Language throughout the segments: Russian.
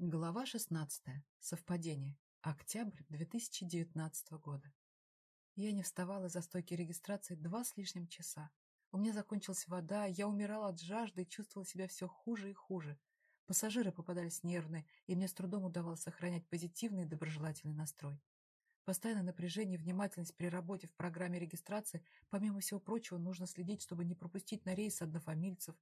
Глава 16. Совпадение. Октябрь 2019 года. Я не вставала за стойки регистрации два с лишним часа. У меня закончилась вода, я умирала от жажды и чувствовала себя все хуже и хуже. Пассажиры попадались нервные, и мне с трудом удавалось сохранять позитивный и доброжелательный настрой. Постоянное напряжение и внимательность при работе в программе регистрации, помимо всего прочего, нужно следить, чтобы не пропустить на рейс однофамильцев.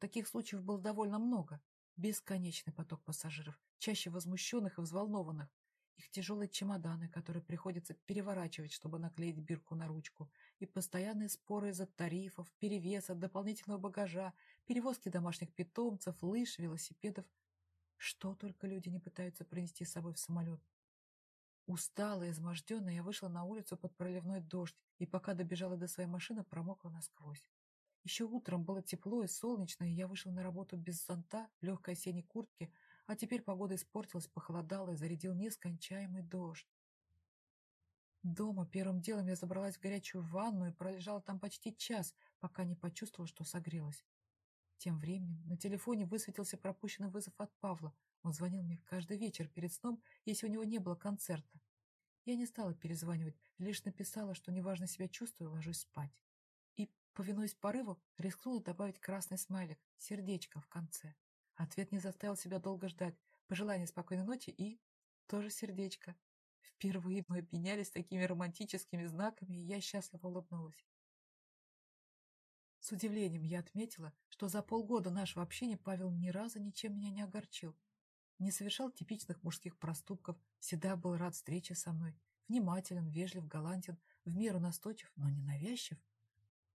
Таких случаев было довольно много, Бесконечный поток пассажиров, чаще возмущенных и взволнованных. Их тяжелые чемоданы, которые приходится переворачивать, чтобы наклеить бирку на ручку, и постоянные споры из-за тарифов, перевеса, дополнительного багажа, перевозки домашних питомцев, лыж, велосипедов. Что только люди не пытаются принести с собой в самолет. Усталая, изможденная, я вышла на улицу под проливной дождь, и пока добежала до своей машины, промокла насквозь. Еще утром было тепло и солнечно, и я вышел на работу без зонта, легкой осенней куртке, а теперь погода испортилась, похолодала и зарядил нескончаемый дождь. Дома первым делом я забралась в горячую ванну и пролежала там почти час, пока не почувствовала, что согрелась. Тем временем на телефоне высветился пропущенный вызов от Павла. Он звонил мне каждый вечер перед сном, если у него не было концерта. Я не стала перезванивать, лишь написала, что неважно себя чувствую, ложусь спать. Повинуясь порыву, рискнула добавить красный смайлик, сердечко в конце. Ответ не заставил себя долго ждать. Пожелание спокойной ночи и... тоже сердечко. Впервые мы обменялись такими романтическими знаками, и я счастливо улыбнулась. С удивлением я отметила, что за полгода нашего общения Павел ни разу ничем меня не огорчил. Не совершал типичных мужских проступков, всегда был рад встрече со мной, внимателен, вежлив, галантен, в меру настойчив, но не навязчив.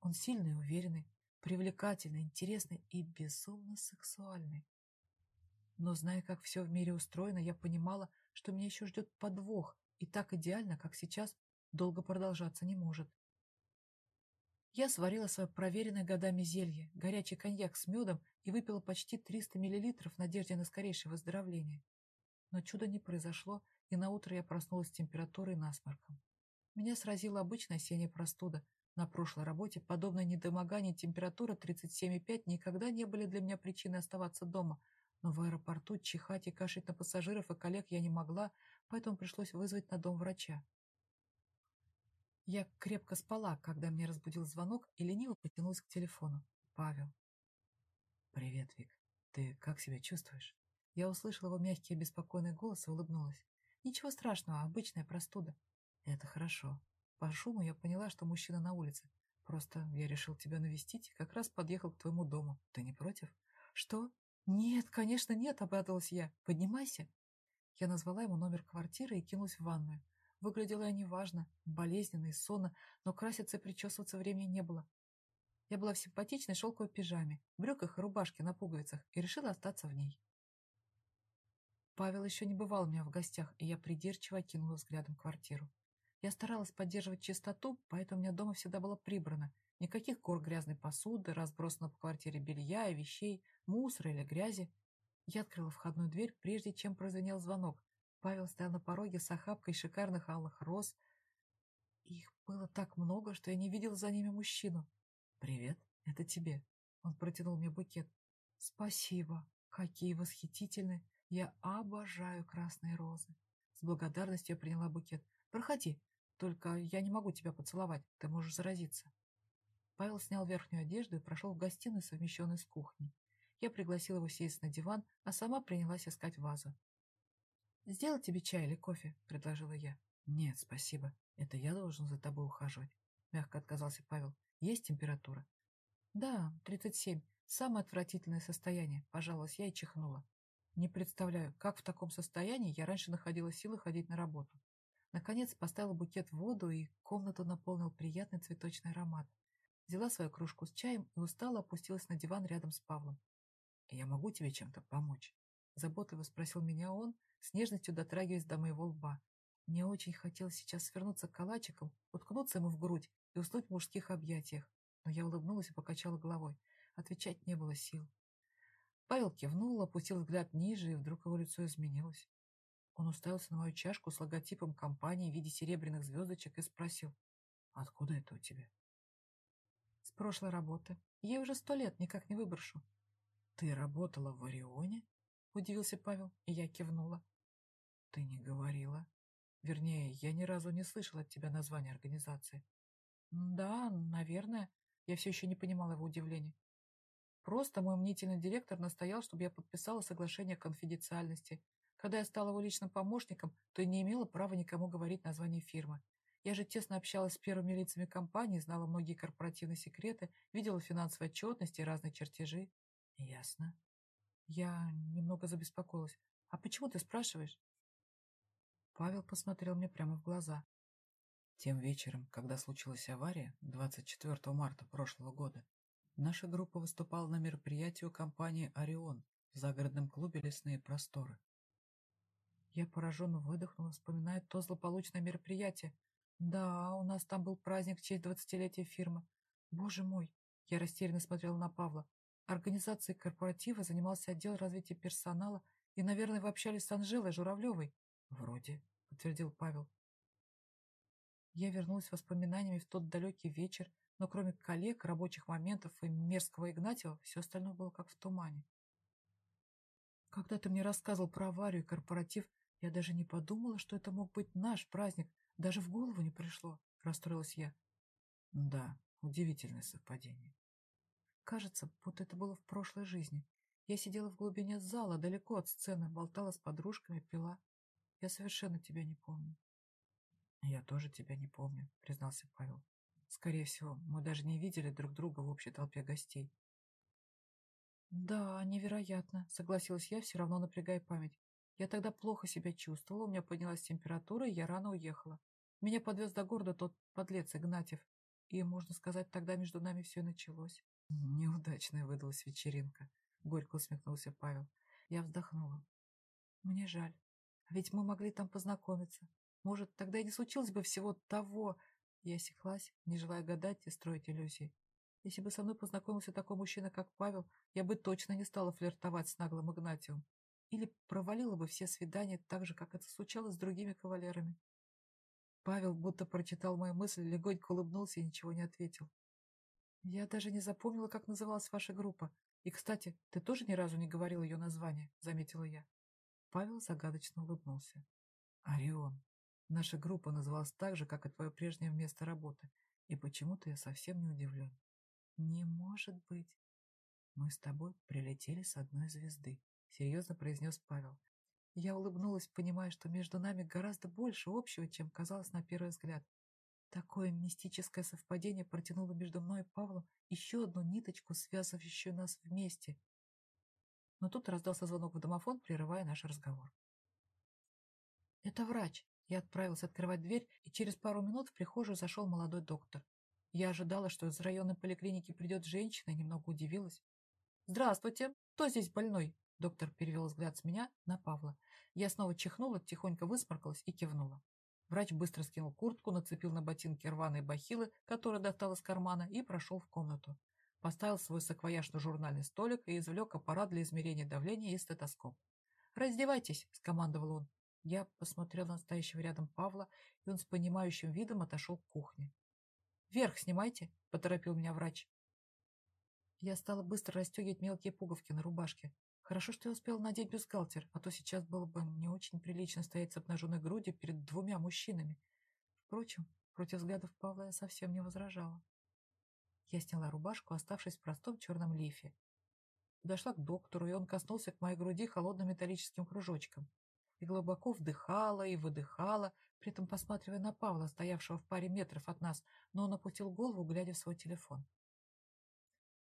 Он сильный и уверенный, привлекательный, интересный и безумно сексуальный. Но, зная, как все в мире устроено, я понимала, что меня еще ждет подвох, и так идеально, как сейчас, долго продолжаться не может. Я сварила свое проверенное годами зелье, горячий коньяк с медом и выпила почти 300 миллилитров в надежде на скорейшее выздоровление. Но чуда не произошло, и наутро я проснулась с температурой и насморком. Меня сразила обычная осенняя простуда, на прошлой работе подобное недомогание температура 37,5 никогда не были для меня причиной оставаться дома, но в аэропорту чихать и кашлять на пассажиров и коллег я не могла, поэтому пришлось вызвать на дом врача. Я крепко спала, когда меня разбудил звонок и лениво потянулась к телефону. Павел. «Привет, Вик. Ты как себя чувствуешь?» Я услышала его мягкий и беспокойный голос и улыбнулась. «Ничего страшного, обычная простуда». «Это хорошо. По шуму я поняла, что мужчина на улице. Просто я решил тебя навестить, как раз подъехал к твоему дому. Ты не против? Что? Нет, конечно, нет, обрадовалась я. Поднимайся. Я назвала ему номер квартиры и кинулась в ванную. Выглядела я неважно, болезненно и сонно, но краситься и причесываться времени не было. Я была в симпатичной шелковой пижаме, брюках и рубашке на пуговицах и решила остаться в ней. Павел еще не бывал у меня в гостях, и я придирчиво кинула взглядом квартиру. Я старалась поддерживать чистоту, поэтому у меня дома всегда было прибрано. Никаких гор грязной посуды, разбросанного по квартире белья и вещей, мусора или грязи. Я открыла входную дверь, прежде чем прозвенел звонок. Павел стоял на пороге с охапкой шикарных алых роз. Их было так много, что я не видела за ними мужчину. «Привет, это тебе». Он протянул мне букет. «Спасибо. Какие восхитительные. Я обожаю красные розы». С благодарностью я приняла букет. «Проходи. Только я не могу тебя поцеловать, ты можешь заразиться. Павел снял верхнюю одежду и прошел в гостиную, совмещенную с кухней. Я пригласила его сесть на диван, а сама принялась искать вазу. «Сделать тебе чай или кофе?» — предложила я. «Нет, спасибо. Это я должен за тобой ухаживать», — мягко отказался Павел. «Есть температура?» «Да, 37. Самое отвратительное состояние», — пожаловалась я и чихнула. Не представляю, как в таком состоянии я раньше находила силы ходить на работу. Наконец поставила букет в воду, и комнату наполнил приятный цветочный аромат. Взяла свою кружку с чаем и устало опустилась на диван рядом с Павлом. «Я могу тебе чем-то помочь?» Заботливо спросил меня он, с нежностью дотрагиваясь до моего лба. Мне очень хотелось сейчас свернуться калачиком, уткнуться ему в грудь и уснуть в мужских объятиях, но я улыбнулась и покачала головой. Отвечать не было сил. Павел кивнул, опустил взгляд ниже, и вдруг его лицо изменилось. Он уставился на мою чашку с логотипом компании в виде серебряных звездочек и спросил, «Откуда это у тебя?» «С прошлой работы. Ей уже сто лет, никак не выброшу». «Ты работала в Орионе?» — удивился Павел, и я кивнула. «Ты не говорила. Вернее, я ни разу не слышал от тебя названия организации». «Да, наверное». Я все еще не понимала его удивления. Просто мой мнительный директор настоял, чтобы я подписала соглашение о конфиденциальности. Когда я стала его личным помощником, то и не имела права никому говорить название фирмы. Я же тесно общалась с первыми лицами компании, знала многие корпоративные секреты, видела финансовые отчетности и разные чертежи. Ясно. Я немного забеспокоилась. А почему ты спрашиваешь? Павел посмотрел мне прямо в глаза. Тем вечером, когда случилась авария, 24 марта прошлого года, наша группа выступала на мероприятии у компании «Орион» в загородном клубе «Лесные просторы». Я пораженно выдохнула, вспоминая то злополучное мероприятие. Да, у нас там был праздник в честь двадцатилетия фирмы. Боже мой! Я растерянно смотрела на Павла. Организацией корпоратива занимался отдел развития персонала, и, наверное, вы общались с Анжелой Журавлевой. Вроде, подтвердил Павел. Я вернулась воспоминаниями в тот далекий вечер, но кроме коллег, рабочих моментов и мерзкого Игнатьева, все остальное было как в тумане. Когда ты мне рассказывал про аварию и корпоратив, я даже не подумала, что это мог быть наш праздник, даже в голову не пришло, расстроилась я. Да, удивительное совпадение. Кажется, будто это было в прошлой жизни. Я сидела в глубине зала, далеко от сцены, болтала с подружками, пила. Я совершенно тебя не помню. Я тоже тебя не помню, признался Павел. Скорее всего, мы даже не видели друг друга в общей толпе гостей. Да, невероятно, согласилась я, все равно напрягая память. Я тогда плохо себя чувствовала, у меня поднялась температура, и я рано уехала. Меня подвез до города тот подлец Игнатьев, и, можно сказать, тогда между нами все началось. Неудачная выдалась вечеринка, горько усмехнулся Павел. Я вздохнула. Мне жаль. А ведь мы могли там познакомиться. Может, тогда и не случилось бы всего того... Я осеклась, не желая гадать и строить иллюзии. Если бы со мной познакомился такой мужчина, как Павел, я бы точно не стала флиртовать с наглым Игнатием. Или провалила бы все свидания так же, как это случалось с другими кавалерами. Павел будто прочитал мою мысль, легонько улыбнулся и ничего не ответил. Я даже не запомнила, как называлась ваша группа. И, кстати, ты тоже ни разу не говорил ее название, заметила я. Павел загадочно улыбнулся. Орион. Наша группа называлась так же, как и твое прежнее место работы. И почему-то я совсем не удивлен. Не может быть. Мы с тобой прилетели с одной звезды, серьезно произнес Павел. Я улыбнулась, понимая, что между нами гораздо больше общего, чем казалось на первый взгляд. Такое мистическое совпадение протянуло между мной и Павлом еще одну ниточку, связывающую нас вместе. Но тут раздался звонок в домофон, прерывая наш разговор. «Это врач». Я отправился открывать дверь, и через пару минут в прихожую зашел молодой доктор. Я ожидала, что из районной поликлиники придет женщина, и немного удивилась. «Здравствуйте! Кто здесь больной?» Доктор перевел взгляд с меня на Павла. Я снова чихнула, тихонько высморкалась и кивнула. Врач быстро скинул куртку, нацепил на ботинки рваные бахилы, которые достал из кармана, и прошел в комнату. Поставил свой саквояж на журнальный столик и извлек аппарат для измерения давления и стетоскоп. «Раздевайтесь!» – скомандовал он. Я посмотрел на стоящего рядом Павла, и он с понимающим видом отошел к кухне. «Верх снимайте!» – поторопил меня врач. Я стала быстро расстегивать мелкие пуговки на рубашке. Хорошо, что я успел надеть бюстгальтер, а то сейчас было бы не очень прилично стоять с обнаженной грудью перед двумя мужчинами. Впрочем, против взглядов Павла я совсем не возражала. Я сняла рубашку, оставшись в простом черном лифе. Подошла к доктору, и он коснулся к моей груди холодным металлическим кружочком. И глубоко вдыхала и выдыхала, при этом посматривая на Павла, стоявшего в паре метров от нас, но он опустил голову, глядя в свой телефон.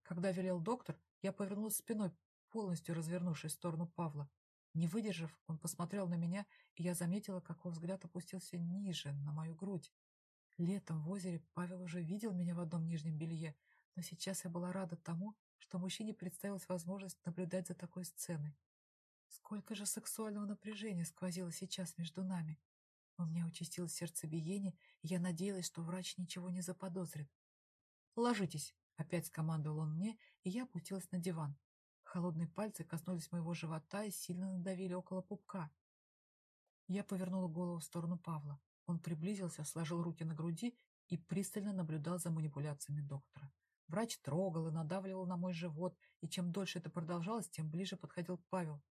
Когда велел доктор, я повернулась спиной полностью развернувшись в сторону Павла. Не выдержав, он посмотрел на меня, и я заметила, как его взгляд опустился ниже, на мою грудь. Летом в озере Павел уже видел меня в одном нижнем белье, но сейчас я была рада тому, что мужчине представилась возможность наблюдать за такой сценой. Сколько же сексуального напряжения сквозило сейчас между нами. У меня участилось сердцебиение, и я надеялась, что врач ничего не заподозрит. «Ложитесь!» — опять скомандовал он мне, и я опустилась на диван. Холодные пальцы коснулись моего живота и сильно надавили около пупка. Я повернула голову в сторону Павла. Он приблизился, сложил руки на груди и пристально наблюдал за манипуляциями доктора. Врач трогал и надавливал на мой живот, и чем дольше это продолжалось, тем ближе подходил Павел.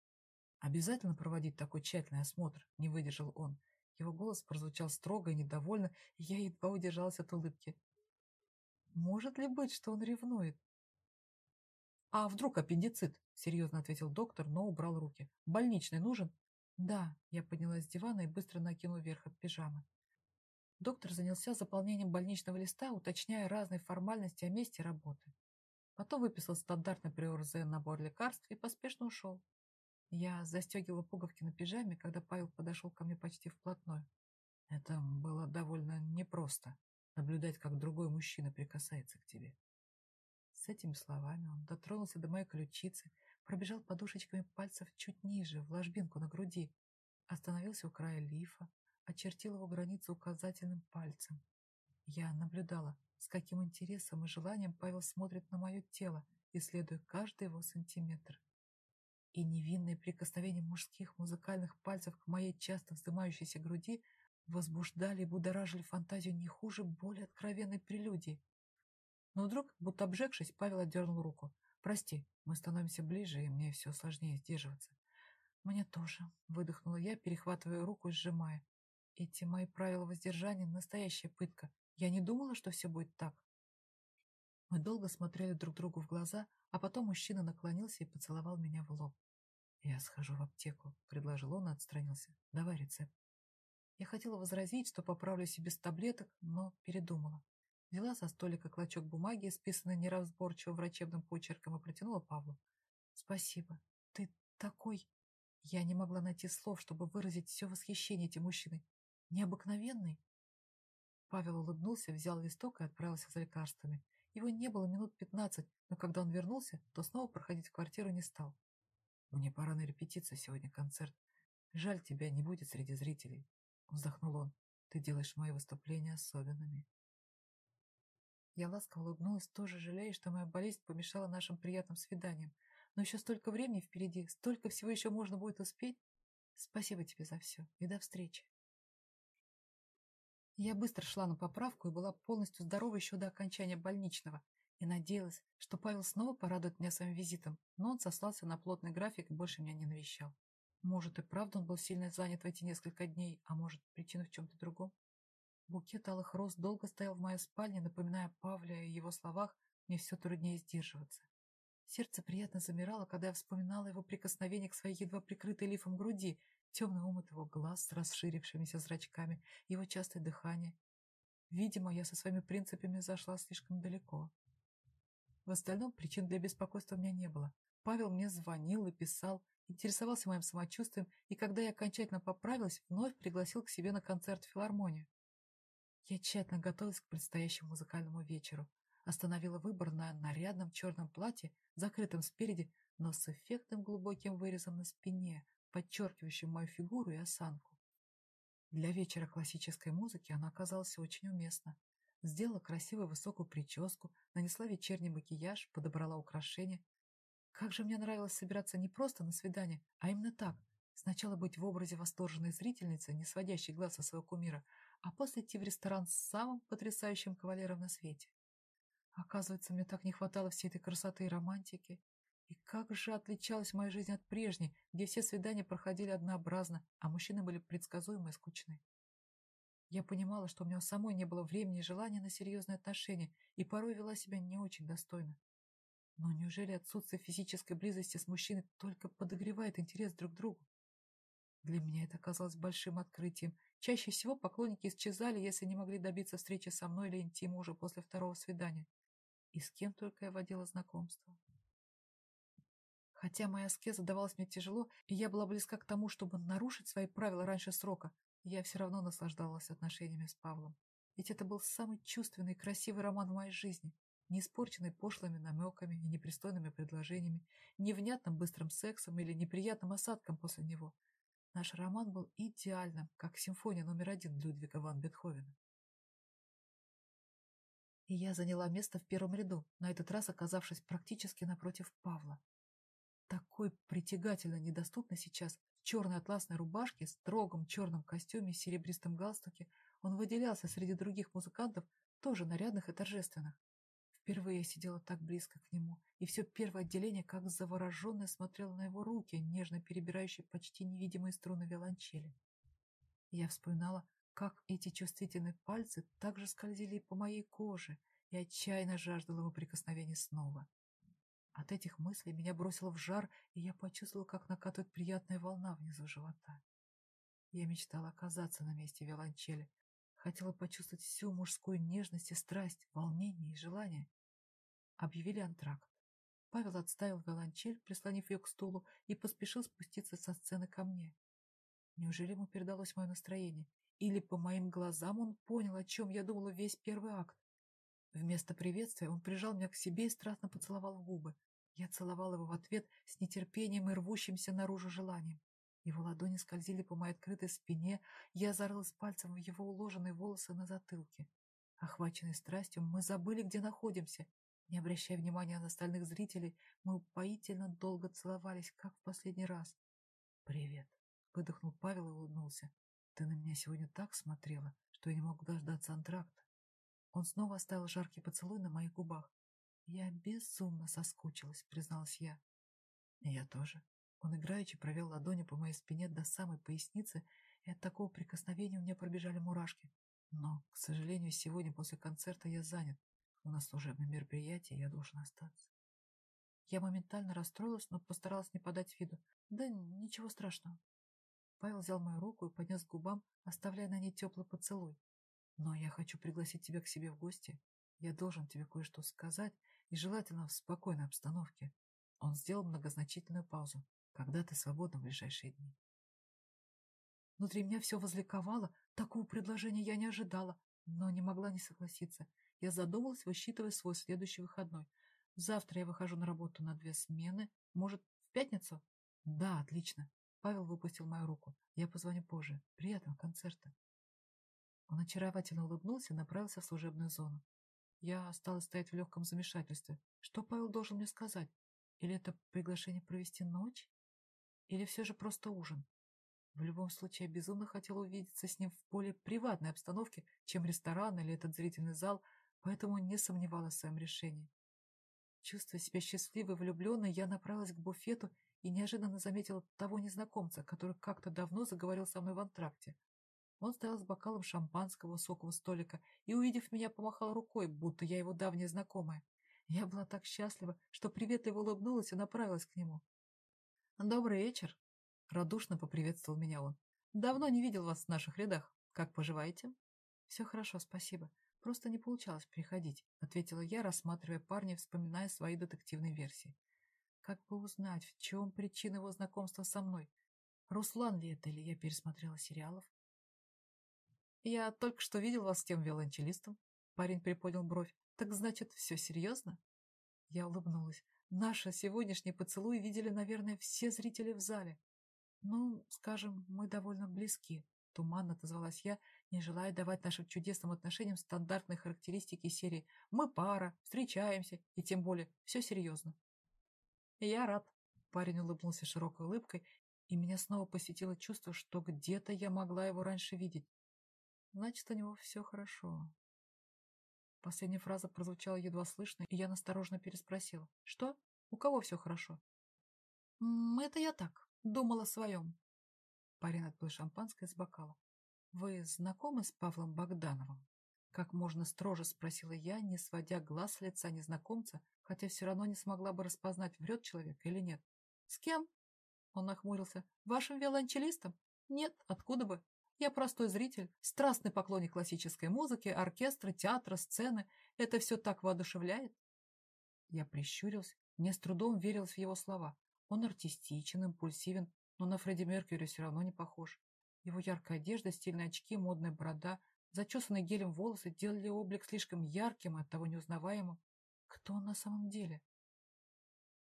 Обязательно проводить такой тщательный осмотр, не выдержал он. Его голос прозвучал строго и недовольно, и я едва удержалась от улыбки. Может ли быть, что он ревнует? «А вдруг аппендицит?» — серьезно ответил доктор, но убрал руки. «Больничный нужен?» «Да», — я поднялась с дивана и быстро накинула верх от пижамы. Доктор занялся заполнением больничного листа, уточняя разные формальности о месте работы. Потом выписал стандартный при ОРЗ набор лекарств и поспешно ушел. Я застегивала пуговки на пижаме, когда Павел подошел ко мне почти вплотную. Это было довольно непросто, наблюдать, как другой мужчина прикасается к тебе. С этими словами он дотронулся до моей ключицы, пробежал подушечками пальцев чуть ниже, в ложбинку на груди, остановился у края лифа, очертил его границу указательным пальцем. Я наблюдала, с каким интересом и желанием Павел смотрит на мое тело, исследуя каждый его сантиметр. И невинные прикосновения мужских музыкальных пальцев к моей часто вздымающейся груди возбуждали и будоражили фантазию не хуже более откровенной прелюдии. Но вдруг, будто обжегшись, Павел отдернул руку. «Прости, мы становимся ближе, и мне все сложнее сдерживаться». «Мне тоже», — выдохнула я, перехватывая руку и сжимая. Эти мои правила воздержания — настоящая пытка. Я не думала, что все будет так. Мы долго смотрели друг другу в глаза, а потом мужчина наклонился и поцеловал меня в лоб. «Я схожу в аптеку», — предложил он и отстранился. «Давай рецепт». Я хотела возразить, что поправлюсь и без таблеток, но передумала. Взяла со столика клочок бумаги, списанный неразборчиво врачебным почерком, и протянула Павлу. «Спасибо. Ты такой...» Я не могла найти слов, чтобы выразить все восхищение этим мужчиной. Необыкновенный. Павел улыбнулся, взял листок и отправился за лекарствами. Его не было минут пятнадцать, но когда он вернулся, то снова проходить в квартиру не стал. «Мне пора на репетицию, сегодня концерт. Жаль, тебя не будет среди зрителей», — вздохнул он. «Ты делаешь мои выступления особенными». Я ласково улыбнулась, тоже жалея, что моя болезнь помешала нашим приятным свиданиям. Но еще столько времени впереди, столько всего еще можно будет успеть. Спасибо тебе за все и до встречи. Я быстро шла на поправку и была полностью здорова еще до окончания больничного и надеялась, что Павел снова порадует меня своим визитом, но он сослался на плотный график и больше меня не навещал. Может, и правда он был сильно занят в эти несколько дней, а может, причина в чем-то другом? Букет алых роз долго стоял в моей спальне, напоминая Павля и его словах, мне все труднее сдерживаться. Сердце приятно замирало, когда я вспоминала его прикосновение к своей едва прикрытой лифом груди, темный омут его глаз с расширившимися зрачками, его частое дыхание. Видимо, я со своими принципами зашла слишком далеко. В остальном причин для беспокойства у меня не было. Павел мне звонил и писал, интересовался моим самочувствием, и когда я окончательно поправилась, вновь пригласил к себе на концерт в филармонию. Я тщательно готовилась к предстоящему музыкальному вечеру. Остановила выбор на нарядном черном платье, закрытом спереди, но с эффектным глубоким вырезом на спине, подчеркивающим мою фигуру и осанку. Для вечера классической музыки она оказалась очень уместна. Сделала красивую высокую прическу, нанесла вечерний макияж, подобрала украшения. Как же мне нравилось собираться не просто на свидание, а именно так. Сначала быть в образе восторженной зрительницы, не сводящей глаз со своего кумира, а после идти в ресторан с самым потрясающим кавалером на свете. Оказывается, мне так не хватало всей этой красоты и романтики. И как же отличалась моя жизнь от прежней, где все свидания проходили однообразно, а мужчины были предсказуемы и скучны. Я понимала, что у меня самой не было времени и желания на серьезные отношения, и порой вела себя не очень достойно. Но неужели отсутствие физической близости с мужчиной только подогревает интерес друг к другу? Для меня это казалось большим открытием. Чаще всего поклонники исчезали, если не могли добиться встречи со мной или интима уже после второго свидания. И с кем только я водила знакомство. Хотя моя аскеза давалась мне тяжело, и я была близка к тому, чтобы нарушить свои правила раньше срока, я все равно наслаждалась отношениями с Павлом. Ведь это был самый чувственный и красивый роман в моей жизни, не испорченный пошлыми намеками и непристойными предложениями, невнятным быстрым сексом или неприятным осадком после него. Наш роман был идеальным, как симфония номер один Людвига ван Бетховена. И я заняла место в первом ряду, на этот раз оказавшись практически напротив Павла такой притягательно недоступный сейчас, в черной атласной рубашке, строгом черном костюме и серебристом галстуке, он выделялся среди других музыкантов, тоже нарядных и торжественных. Впервые я сидела так близко к нему, и все первое отделение, как завороженное, смотрело на его руки, нежно перебирающие почти невидимые струны виолончели. Я вспоминала, как эти чувствительные пальцы также скользили по моей коже, и отчаянно жаждала его прикосновений снова. От этих мыслей меня бросило в жар, и я почувствовала, как накатывает приятная волна внизу живота. Я мечтала оказаться на месте виолончели, хотела почувствовать всю мужскую нежность и страсть, волнение и желание. Объявили антракт. Павел отставил виолончель, прислонив ее к стулу, и поспешил спуститься со сцены ко мне. Неужели ему передалось мое настроение? Или по моим глазам он понял, о чем я думала весь первый акт? Вместо приветствия он прижал меня к себе и страстно поцеловал в губы. Я целовала его в ответ с нетерпением и рвущимся наружу желанием. Его ладони скользили по моей открытой спине, я зарылась пальцем в его уложенные волосы на затылке. Охваченные страстью, мы забыли, где находимся. Не обращая внимания на остальных зрителей, мы упоительно долго целовались, как в последний раз. «Привет», — выдохнул Павел и улыбнулся. «Ты на меня сегодня так смотрела, что я не мог дождаться антракта. Он снова оставил жаркий поцелуй на моих губах. «Я безумно соскучилась», — призналась я. «Я тоже». Он играючи провел ладони по моей спине до самой поясницы, и от такого прикосновения у меня пробежали мурашки. Но, к сожалению, сегодня после концерта я занят. У нас служебное мероприятие, я должен остаться. Я моментально расстроилась, но постаралась не подать виду. Да ничего страшного. Павел взял мою руку и поднес к губам, оставляя на ней теплый поцелуй. Но я хочу пригласить тебя к себе в гости. Я должен тебе кое-что сказать, и желательно в спокойной обстановке. Он сделал многозначительную паузу. Когда ты свободна в ближайшие дни? Внутри меня все возликовало. Такого предложения я не ожидала, но не могла не согласиться. Я задумалась, высчитывая свой следующий выходной. Завтра я выхожу на работу на две смены. Может, в пятницу? Да, отлично. Павел выпустил мою руку. Я позвоню позже. Приятного концерта. Он очаровательно улыбнулся и направился в служебную зону. Я осталась стоять в легком замешательстве. Что Павел должен мне сказать? Или это приглашение провести ночь? Или все же просто ужин? В любом случае, я безумно хотела увидеться с ним в более приватной обстановке, чем ресторан или этот зрительный зал, поэтому не сомневалась в своем решении. Чувствуя себя счастливой и влюбленной, я направилась к буфету и неожиданно заметила того незнакомца, который как-то давно заговорил со мной в антракте. Он стоял с бокалом шампанского высокого столика и, увидев меня, помахал рукой, будто я его давняя знакомая. Я была так счастлива, что приветливо улыбнулась и направилась к нему. «Добрый вечер!» — радушно поприветствовал меня он. «Давно не видел вас в наших рядах. Как поживаете?» «Все хорошо, спасибо. Просто не получалось приходить», — ответила я, рассматривая парня вспоминая свои детективные версии. «Как бы узнать, в чем причина его знакомства со мной? Руслан ли это, или я пересмотрела сериалов?» «Я только что видел вас с тем виолончелистом». Парень приподнял бровь. «Так значит, все серьезно?» Я улыбнулась. Наши сегодняшние поцелуи видели, наверное, все зрители в зале. Ну, скажем, мы довольно близки. Туманно отозвалась я, не желая давать нашим чудесным отношениям стандартные характеристики серии «Мы пара, встречаемся» и тем более «все серьезно». «Я рад», — парень улыбнулся широкой улыбкой, и меня снова посетило чувство, что где-то я могла его раньше видеть. Значит, у него все хорошо. Последняя фраза прозвучала едва слышно, и я насторожно переспросила. Что? У кого все хорошо? Это я так, думала о своем. Парень отпил шампанское из бокала. Вы знакомы с Павлом Богдановым? Как можно строже спросила я, не сводя глаз с лица незнакомца, хотя все равно не смогла бы распознать, врет человек или нет. С кем? Он нахмурился. Вашим виолончелистом? Нет, откуда бы? Я простой зритель, страстный поклонник классической музыки, оркестра, театра, сцены. Это все так воодушевляет. Я прищурился, мне с трудом верилось в его слова. Он артистичен, импульсивен, но на Фредди Меркьюри все равно не похож. Его яркая одежда, стильные очки, модная борода, зачесанные гелем волосы делали облик слишком ярким и оттого неузнаваемым. Кто он на самом деле?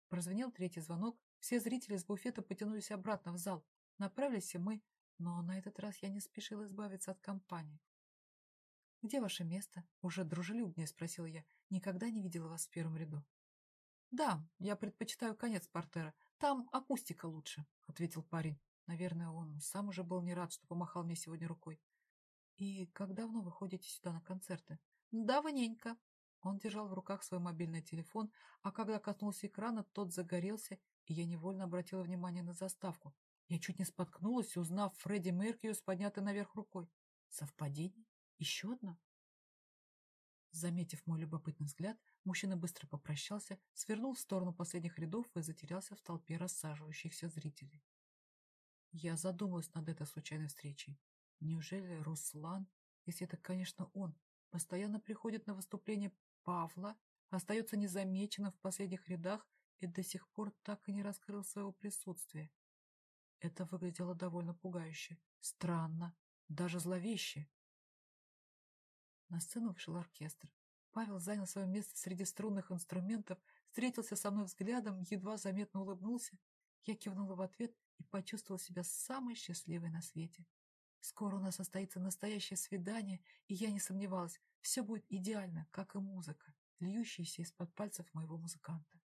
Прозвенел третий звонок, все зрители с буфета потянулись обратно в зал. Направились и мы, но на этот раз я не спешила избавиться от компании. «Где ваше место?» — уже дружелюбнее спросила я. «Никогда не видела вас в первом ряду». «Да, я предпочитаю конец портера. Там акустика лучше», — ответил парень. Наверное, он сам уже был не рад, что помахал мне сегодня рукой. «И как давно вы ходите сюда на концерты?» «Давненько». Он держал в руках свой мобильный телефон, а когда коснулся экрана, тот загорелся, и я невольно обратила внимание на заставку. Я чуть не споткнулась, узнав Фредди с поднятой наверх рукой. Совпадение? Еще одно? Заметив мой любопытный взгляд, мужчина быстро попрощался, свернул в сторону последних рядов и затерялся в толпе рассаживающихся зрителей. Я задумалась над этой случайной встречей. Неужели Руслан, если это, конечно, он, постоянно приходит на выступление Павла, остается незамеченным в последних рядах и до сих пор так и не раскрыл своего присутствия? Это выглядело довольно пугающе, странно, даже зловеще. На сцену вышел оркестр. Павел занял свое место среди струнных инструментов, встретился со мной взглядом, едва заметно улыбнулся. Я кивнула в ответ и почувствовала себя самой счастливой на свете. Скоро у нас состоится настоящее свидание, и я не сомневалась, все будет идеально, как и музыка, льющаяся из-под пальцев моего музыканта.